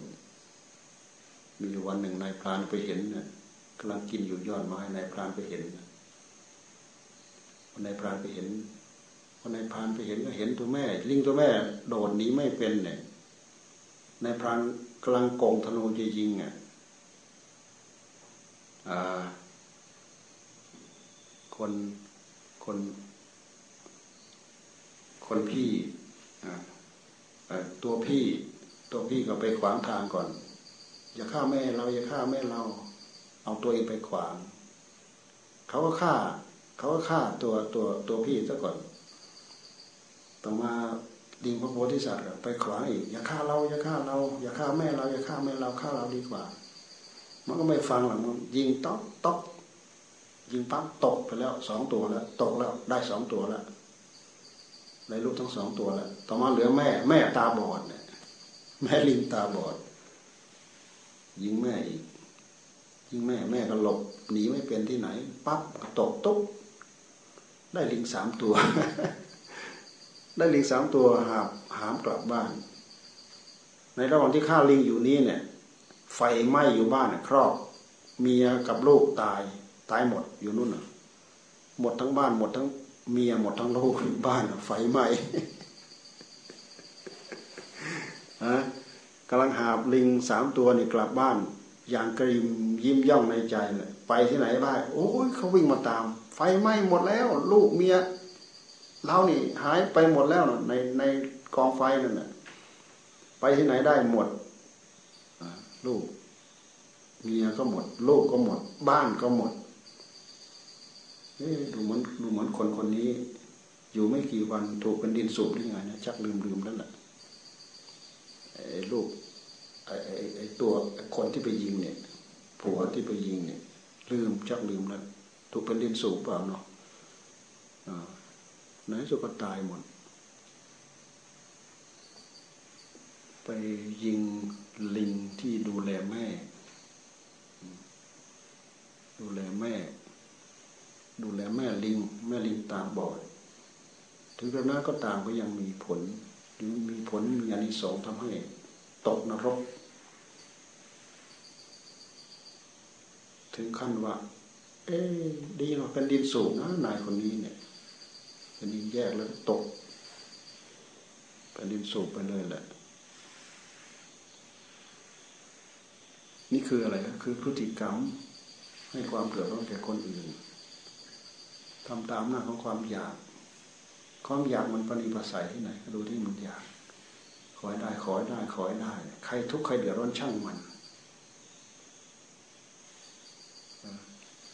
มีวันหนึ่งนายพรานไปเห็นเนี่ยกำลังกินอยู่ยอดไม้นายพรานไปเห็นวันนายพรานไปเห็นวันนายพรานไปเห็นก็เห็นตัวแม่ ลิงตัวแม่ โดดหนีไม่เป็นเนี่ย ในพรานกำลังกงธนูจริงๆอะคนคนคนพี่ตัวพี่ตัวพี่ก็ไปขวางทางก่อน อย่าฆ่าแม่เราอย่าฆ่าแม่เรา เอาตัวเองไปขวาง เขาก็ฆ่า เขาก็ฆ่าตัวตัวตัวพี่ซะก่อน ต่อมา ดิงพระโพธิสัตว์ไปขวางอีกอย่าฆ่าเราอย่าฆ่าเราอย่าฆ่าแม่เราอย่าฆ่าแม่เราฆ่าเราดีกว่า มันก็ไม่ฟังหรอกมันยิงต๊อกต๊อกยิงปั๊บตกไปแล้วสองตัวแล้วตกแล้วได้สองตัวแล้วได้ลูกทั้งสองตัวแล้วต่อมาเหลือแม่ แม่ตาบอดเนี่ยแม่ลิงตาบอด ยิงแม่อีกยิงแม่แม่ก็หลบหนีไม่เป็นที่ไหนปั๊บก็ตกตุ๊บได้ลิงสามตัว ได้ลิงสามตัวหาบหามกลับบ้าน ในระหว่างที่ฆ่าลิงอยู่นี้เนี่ย ไฟไหม้อยู่บ้านครอบ เมียกับลูกตาย ตายหมดอยู่นู่นหมดทั้งบ้านหมดทั้งเมียหมดทั้งลูกบ้านไฟไหม้ฮะกำลังหาบลิงสามตัวนี่กลับบ้าน อย่างกริมยิ้มย่องในใจเลยไปที่ไหนได้ โอ้ยเขาวิ่งมาตาม ไฟไหม้หมดแล้ว ลูกเมีย เรานี่หายไปหมดแล้วในในกองไฟนั่นแหละไปที่ไหนได้หมดลูกเมียก็หมด ลูกก็หมด บ้านก็หมดดูเหมือนดูเหมือนคนคนนี้ อยู่ไม่กี่วันถูกเป็นดินสูบหรือไงนะชักลืมลืมแล้วแหละไอ้ลูกไอ้ไอ้ตัวคนที่ไปยิงเนี่ยผัวที่ไปยิงเนี่ย ลืมชักลืมแล้วถูกเป็นดินสูบเปล่าเนาะ ไหนสุก็ตายหมด ไปยิงลิงที่ดูแลแม่ ดูแลแม่ ดูแลแม่ลิง แม่ลิงตาบอด ถึงกระนั้นก็ตามก็ยังมีผลหรือมีผลมีอานิสงส์ทำให้ตกนรก ถึงขั้นว่า เอ๊ดีเนาเป็นดินสูงนะนายคนนี้เนี่ย เป็นดินแยกแล้วตกเป็นดินสูบไปเลยแหละ นี่คืออะไรคือพฤติกรรม ให้ความเดือดร้อนแก่คนอื่นทำตามหน้าของความอยาก ความอยากมันปณิปัสายที่ไหนดูที่มันอยาก ขอให้ได้ขอให้ได้ขอให้ได้ ใครทุกข์ใครเดือดร้อนช่างมัน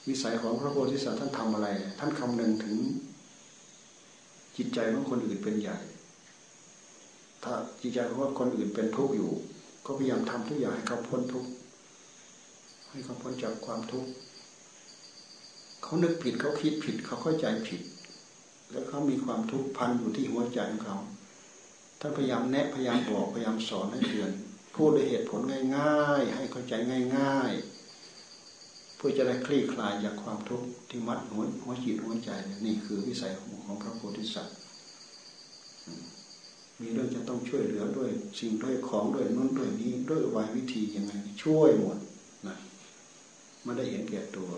วิสัยของพระโพธิสัตว์ท่านทำอะไร ท่านคำนึงถึง จิตใจของคนอื่นเป็นใหญ่ ถ้าจิตใจของคนอื่นเป็นทุกข์อยู่ ก็พยายามทำทุกอย่างให้เขาพ้นทุกข์ให้เขาพ้นจากความทุกข์เขานึกผิดเขาคิดผิดเขาเข้าใจผิด แล้วเขามีความทุกข์พันอยู่ที่หัวใจของเขาท่านพยายามแนะพยายามบอกพยายามสอนให้เตือนพูดด้วยเหตุผลง่าย ๆ ให้เข้าใจง่าย ๆ พื่อจะได้คลี่คลายจากความทุกข์ที่มัดหัวหัวจิตหัวใจนี่คือวิสัยของพระโพธิสัตว์มีเรื่องจะต้องช่วยเหลือด้วยสิ่งด้วยของด้วยนู้นด้วยนี้ด้วยวายวิธียังไง ช่วยหมดนะไม่ได้เห็นแก่ตัว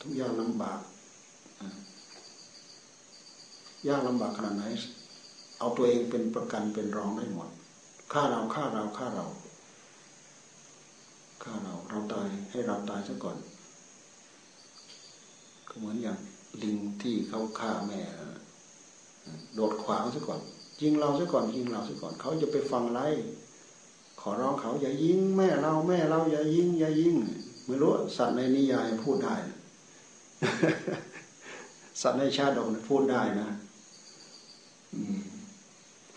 ทุกอย่างลำบากยากลำบากขนาดไหนเอาตัวเองเป็นประกันเป็นรองได้หมดฆ่าเราฆ่าเราฆ่าเรา ฆ่าเราเราตายให้เราตายซะก่อน ก็เหมือนอย่างลิงที่เขาฆ่าแม่โดดขวางซะก่อนยิงเราซะก่อนยิงเราซะก่อนเขาจะไปฟังไรขอร้องเขาอย่ายิงแม่เราแม่เราอย่ายิงอย่ายิงไม่รู้สัตว์ในนิยายพูดได้ สัตว์ในชาดกพูดได้นะ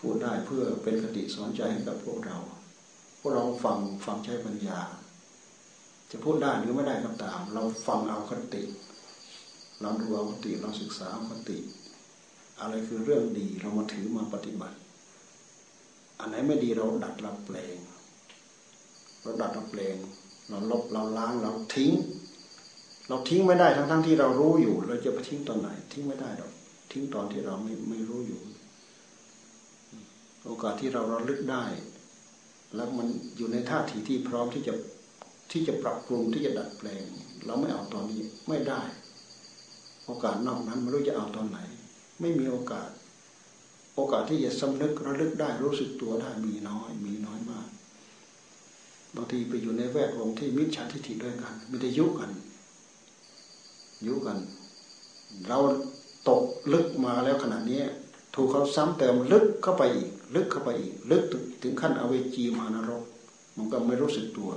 พูดได้เพื่อเป็นคติสอนใจให้กับพวกเรา พวกเราฟังฟังใช้ปัญญา จะพูดได้หรือไม่ได้ก็ตาม เราฟังเอาคติ เราดูเอาคติเราศึกษาเอาคติ อะไรคือเรื่องดีเรามาถือมาปฏิบัติ อันไหนไม่ดีเราดัดเราแปลงเราดัดเราแปลง เราลบเราล้างเราทิ้ง เราทิ้งไม่ได้ทั้งทั้งที่เรารู้อยู่ เราจะไปทิ้งตอนไหน ทิ้งไม่ได้หรอกทิ้งตอนที่เราไม่ไม่รู้อยู่ โอกาสที่เราระลึกได้ แล้วมันอยู่ในท่าทีที่พร้อมที่จะ ที่จะปรับปรุงที่จะดัดแปลง เราไม่เอาตอนนี้ไม่ได้ โอกาสนอกนั้นไม่รู้จะเอาตอนไหน ไม่มีโอกาส โอกาสที่จะสำนึกระลึกได้รู้สึกตัวได้มีน้อย มีน้อยมาก บางทีไปอยู่ในแวดวงที่มิจฉาทิฏฐิด้วยกันไม่ได้ยุกันยุกัน เราตกลึกมาแล้วขณะนี้ถูกเขาซ้ำเติมลึกเข้าไปอีก ลึกเข้าไปอีก ลึกถึงขั้นอเวจีมานรก มันก็ไม่รู้สึกตัว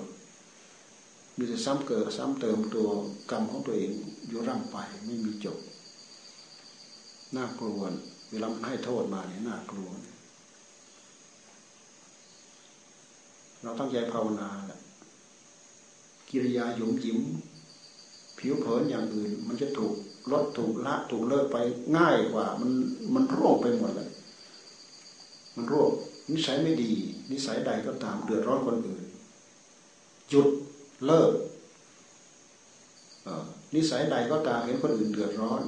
มีแต่ซ้ำเกิดซ้ำเติมตัวกรรมของตัวเองอยู่ร่ำไปไม่มีจบน่ากลัวเวลาให้โทษมาเนี่ยน่ากลัวเราตั้งใจภาวนาแหละกิริยาหยุมยิ้มผิวเผินอย่างอื่น มันจะถูกลดถูกละถูกเลิกไปง่ายกว่า มันมันร่วงไปหมดเลยมันร่วงนิสัยไม่ดี นิสัยใดก็ตามเดือดร้อนคนอื่นหยุด เลิกนิสัยใดก็ตามเห็นคนอื่นเดือดร้อน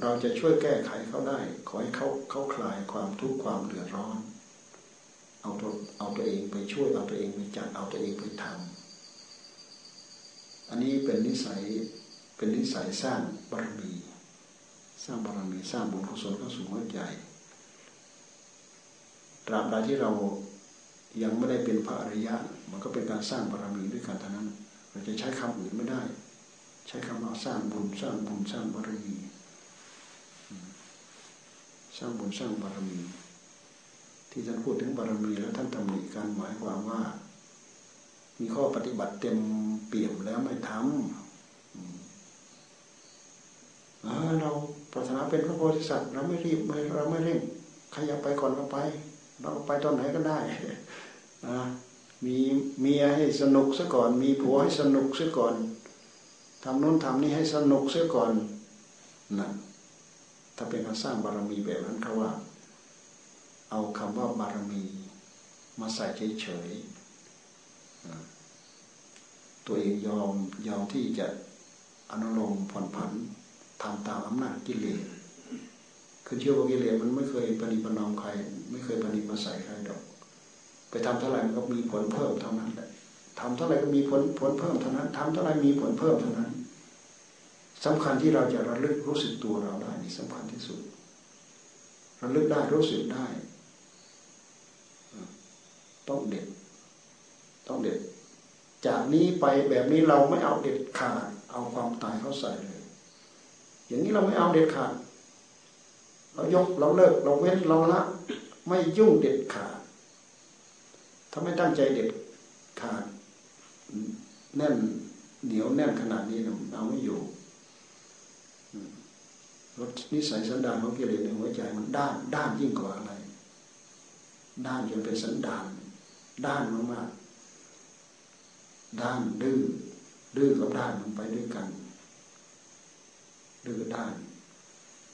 เราจะช่วยแก้ไขเขาได้ ขอให้เขาเขาคลายความทุกข์ความเดือดร้อน เอาตัวเอาตัวเองไปช่วยเอาตัวเองไปจัดเอาตัวเองไปทำอันนี้เป็นนิสัยเป็นนิสัยสร้างบารมี สร้างบารมีสร้างบุญกุศลเข้าสู่หัวใจตราบใดที่เรายังไม่ได้เป็นพระอริยะ มันก็เป็นการสร้างบารมีด้วยกันเท่านั้น เราจะใช้คำอื่นไม่ได้ ใช้คำว่าสร้างบุญสร้างบุญสร้างบารมี สร้างบุญสร้างบารมี ที่ท่านพูดถึงบารมีแล้วท่านตำหนิการหมายความว่า มีข้อปฏิบัติเต็มเปี่ยมแล้วไม่ทำเราปรารถนาเป็นพระโพธิสัตว์เราไม่รีบเราไม่เร่งใครอยากไปก่อนก็ไป เราไปตอนไหนก็ได้ มีเมียให้สนุกซะก่อน มีผัวให้สนุกซะก่อนทำโน้นทำนี้ให้สนุกซะก่อนนะถ้าเป็นการสร้างบารมีแบบนั้นเขาว่า เอาคำว่าบารมี มาใส่เฉยๆตัวเองยอมยอมที่จะอนุโลมผ่อนผันทำตามอำนาจกิเลสคือเชื่อว่ากิเลสมันไม่เคยปฏิปนอมใคร ไม่เคยปฏิมาใส่ใครดอก ไปทำเท่าไหร่มันก็มีผลเพิ่มเท่านั้นแหละทำเท่าไหร่ก็มีผลผลเพิ่มเท่านั้นทำเท่าไหร่มีผลเพิ่มเท่านั้นสำคัญที่เราจะระลึกรู้สึกตัวเราได้นี่สำคัญที่สุด ระลึกได้รู้สึกได้ ต้องเด็ด ต้องเด็ด จากนี้ไปแบบนี้เราไม่เอาเด็ดขาด เอาความตายเข้าใส่เลย อย่างนี้เราไม่เอาเด็ดขาด เรายกเราเลิกเราเว้นเราละ ไม่ยุ่งเด็ดขาด ถ้าไม่ตั้งใจเด็ดขาดแน่นเหนียวแน่นขนาดนี้เอาไม่อยู่รถนิสัยสันดานของกิเลสในหัวใจมันด้าน ด้านยิ่งกว่าอะไร ด้านจนเป็นสันดาน ด้านมากๆ ด้านดื้อดื้อกับด้านมันไปด้วยกัน ดื้อด้าน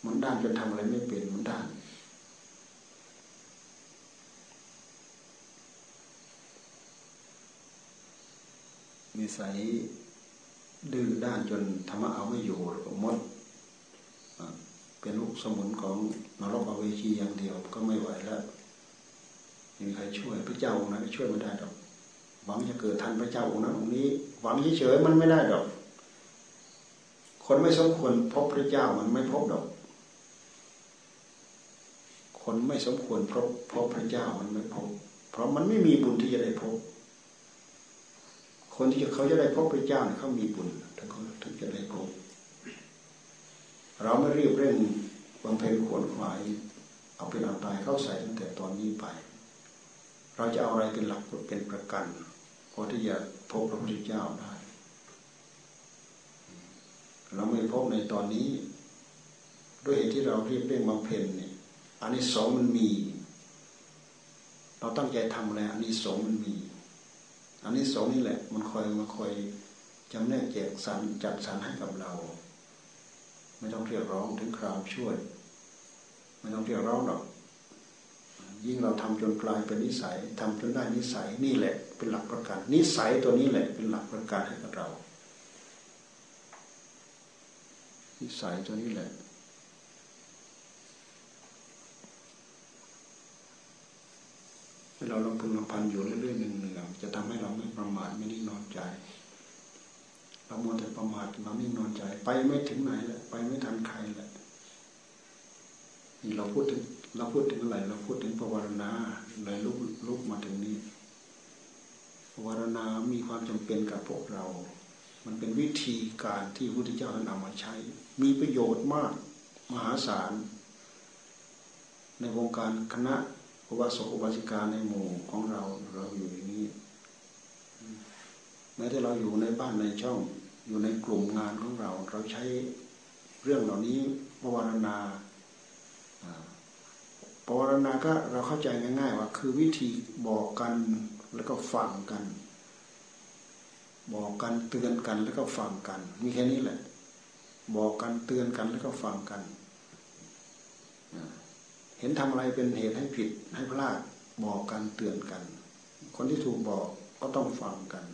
มันด้านจนทำอะไรไม่เป็นมันด้าน นิสัยดื้อด้านจนธรรมะเอาไม่อยู่แล้วก็มดเป็นลูกสมุนของนรกอเวชีอย่างเดียวก็ไม่ไหวแล้วไม่มีใครช่วยพระเจ้าองค์นั้นช่วยไม่ได้ดอกหวังจะเกิดทันพระเจ้าองค์นั้นองค์นี้ หวังเฉยๆมันไม่ได้ดอก คนไม่สมควรพบพระเจ้ามันไม่พบดอก คนไม่สมควรพบพบพระเจ้ามันไม่พบ เพราะมันไม่มีบุญที่จะได้พบ คนที่เขาจะได้พบพระเจ้าเขามีบุญถึงเขาถึงจะได้พบเราไม่รีบเร่งบำเพ็ญขวนขวาย เอาเป็นเอาตายเข้าใส่ตั้งแต่ตอนนี้ไป เราจะเอาอะไรเป็นหลักเป็นประกันพอที่จะพบพระพุทธเจ้าได้ เราไม่พบในตอนนี้ ด้วยเหตุที่เรารีบเร่งบำเพ็ญเนี่ยอันนี้สองมันมี เราตั้งใจทำอะไรอันนี้สองมันมี อันนี้สงนี่แหละ มันคอยมาคอยจำแนกแจกสรรจัดสรรให้กับเรา ไม่ต้องเรียกร้องถึงคราวช่วย ไม่ต้องเรียกร้องหรอก ยิ่งเราทำจนกลายเป็นนิสัยทำจนได้นิสัยนี่แหละ เป็นหลักประกัน นิสัยตัวนี้แหละเป็นหลักประกันให้กับเรา นิสัยตัวนี้แหละให้เราลงพึงลำพันอยู่เรื่อยๆหนึ่งๆ จะทำให้เราไม่ประมาทไม่นิ่งนอนใจ เราโมแต่ประมาทเรานิ่งนอนใจ ไปไม่ถึงไหนแหละไปไม่ทันใครแหละนี่เราพูดถึงเราพูดถึงอะไรเราพูดถึงภาวนาเลยลุกลุกมาถึงนี้ภาวนามีความจำเป็นกับพวกเรา มันเป็นวิธีการที่พระพุทธเจ้าท่านเอามาใช้ มีประโยชน์มากมหาศาลในวงการคณะอุบาสกอุบาสิกาในหมู่ของเราเราอยู่ แม้แต่เราอยู่ในบ้านในช่อง อยู่ในกลุ่มงานของเรา เราใช้เรื่องเหล่านี้ปวารณาปวารณาก็เราเข้าใจง่าย ๆ ว่า คือวิธีบอกกันแล้วก็ฟังกัน บอกกันเตือนกันแล้วก็ฟังกัน มีแค่นี้แหละ บอกกันเตือนกันแล้วก็ฟังกันเห็นทำอะไรเป็นเหตุให้ผิดให้พลาดบอกกันเตือนกัน คนที่ถูกบอกก็ต้องฟังกัน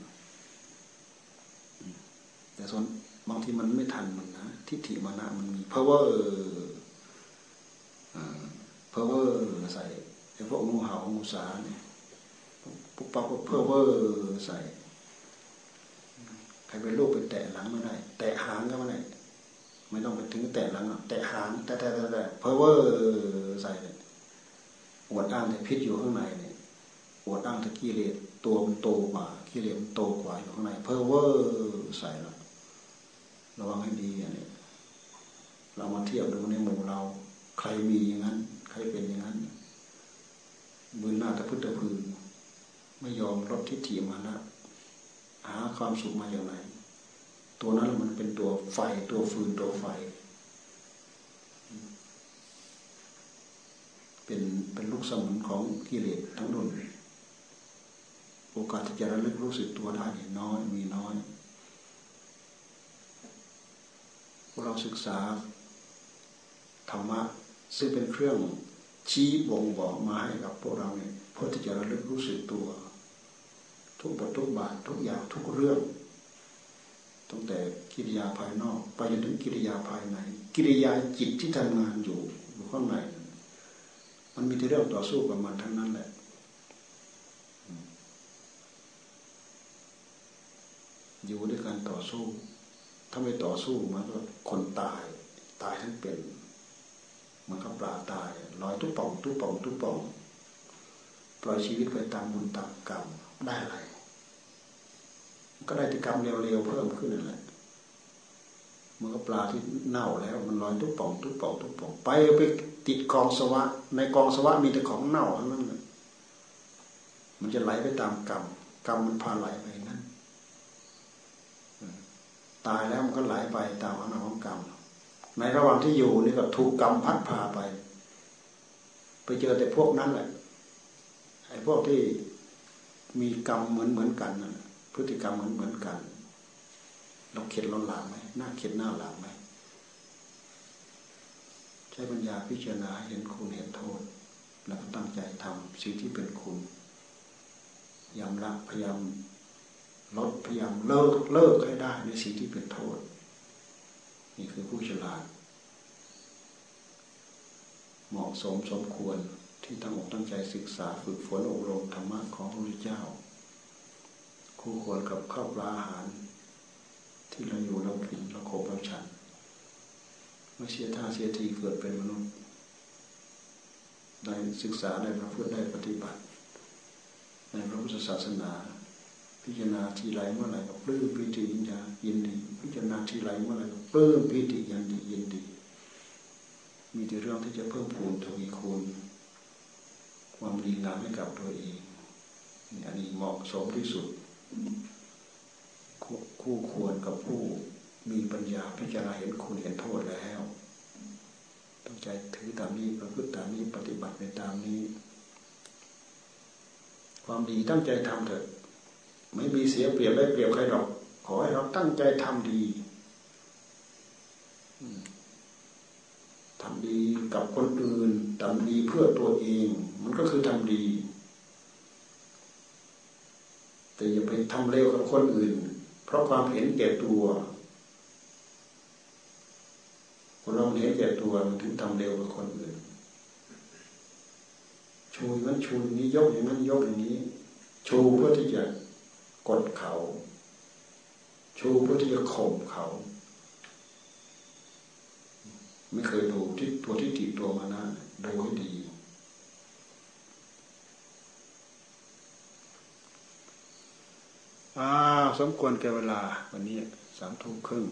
แต่ส่วนบางทีมันไม่ทันมันนะทิฏฐิมานะมันมี power power ใส่ไอ้พวกงูเห่างูสาเนี่ยปุ๊บปั๊บก็ power ใส่ใครเป็นลูกไปแตะหลังไม่ได้ แตะหางก็ไม่ได้ไม่ต้องไปถึงแตะหลังแตะหางแต่แต่แต่แต่ power ใส่อวดอ้างแต่พิษอยู่ข้างในเนี่ยอวดอ้างแต่กิเลสตัวมันโตกว่ากิเลสมันโตกว่าอยู่ข้างใน power ใส่แล้ว ระวังให้ดีอันนี้เรามาเทียบดูในหมู่เรา ใครมีอย่างนั้น ใครเป็นอย่างนั้นมือหน้าตะพื้นตะพื้นไม่ยอมลดทิฏฐิมานะหาความสุขมาอย่างไร ตัวนั้นมันเป็นตัวไฟตัวฟืนตัวไฟ เป็นเป็นลูกสมุนของกิเลสทั้งดุนโอกาสที่จะระลึกรู้สึกตัวได้น้อยมีน้อยพ วกเราศึกษาธรรมะซึ่งเป็นเครื่องชี้บ่งบอกมาให้กับพวกเราเนี่ยเพื่อที่จะระลึกรู้สึกตัว ทุกบททุกบาททุกอย่างทุกเรื่องตั้งแต่กิริยาภายนอก ไปจนถึงกิริยาภายใน กิริยาจิตที่ทำงานอยู่อยู่ข้างในมันมีแต่เรื่องต่อสู้กับมันทั้งนั้นแหละอยู่ด้วยการต่อสู้ ถ้าไม่ต่อสู้มันก็คนตาย ตายทั้งเป็นมันก็ปลาตายลอยตุ๊ป่องตุ๊ป่องตุ๊ป่องปล่อยชีวิตไปตามบุญตามกรรมได้อะไรก็ได้แต่กรรมเร็วๆเพิ่มขึ้นนั่นแหละมันก็ปลาที่เน่าแล้ว มันลอยทุกป่องทุกป่องทุกป่องไปไปติดกองสวะ ในกองสวะมีแต่ของเน่าทั้งนั้นมันจะไหลไปตามกรรมกรรมมันพาไหลไปนั้น ตายแล้วมันก็ไหลไปตามอำนาจของกรรม ในระหว่างที่อยู่นี่ก็ถูกกรรมพัดพาไป ไปเจอแต่พวกนั้นแหละไอ้พวกที่มีกรรมเหมือนเหมือนกันนั่นพฤติกรรมเหมือนเหมือนกันเราเข็ดเราหลามไหมหน้าเข็ดหน้าหลามไหมใช้ปัญญาพิจารณาเห็นคุณเห็นโทษ แล้วก็ตั้งใจทำสิ่งที่เป็นคุณ ยายามละพยายาม ลดพยายามเลิกเลิกให้ได้ในสิ่งที่เป็นโทษ นี่คือผู้ฉลาด เหมาะสมสมควรที่ตั้งอกตั้งใจศึกษาฝึกฝนอบรมธรรมะของพระพุทธเจ้า คู่ควรกับข้าวปลาอาหาร ที่เราอยู่เรากินเราโคบเราฉันไม่เสียท่าเสียทีเกิดเป็นมนุษย์ได้ศึกษาได้ประพฤติได้ปฏิบัติ ในพระพุทธศาสนา พิจารณาทีไรเมื่อไหร่ก็ปลื้มปิติยินดายินดี พิจารณาทีไรเมื่อไหร่ก็ปลื้มปิติยินดียินดี มีแต่เรื่องที่จะเพิ่มพูนทวีคูณความดีงามให้กับตัวเองอันนี้เหมาะสมที่สุด คู่ควรกับผู้มีปัญญาพิจารณาเห็นคุณเห็นโทษแล้วตั้งใจถือตามนี้ประพฤติตามนี้ปฏิบัติในตามนี้ ความดีตั้งใจทำเถอะ ไม่มีเสียเปรียบได้เปรียบใครหรอก ขอให้เราตั้งใจทำดีทำดีกับคนอื่นทำดีเพื่อตัวเอง มันก็คือทำดี แต่อย่าไปทำเร็วกับคนอื่น เพราะความเห็นแก่ตัวคนเราเห็นแก่ตัวมันถึงทำเร็วกับคนอื่นชูนั้นชูนี้ยกอย่างนั้นยกอย่างนี้ ชูเพื่อที่จะ กดเขา ชูเพื่อที่จะข่มเขา ไม่เคยดูที่ตัวที่ติดตัวมานะดูให้ดีอ่าสมควรแก่เวลา วันนี้สามทุ่มครึ่ง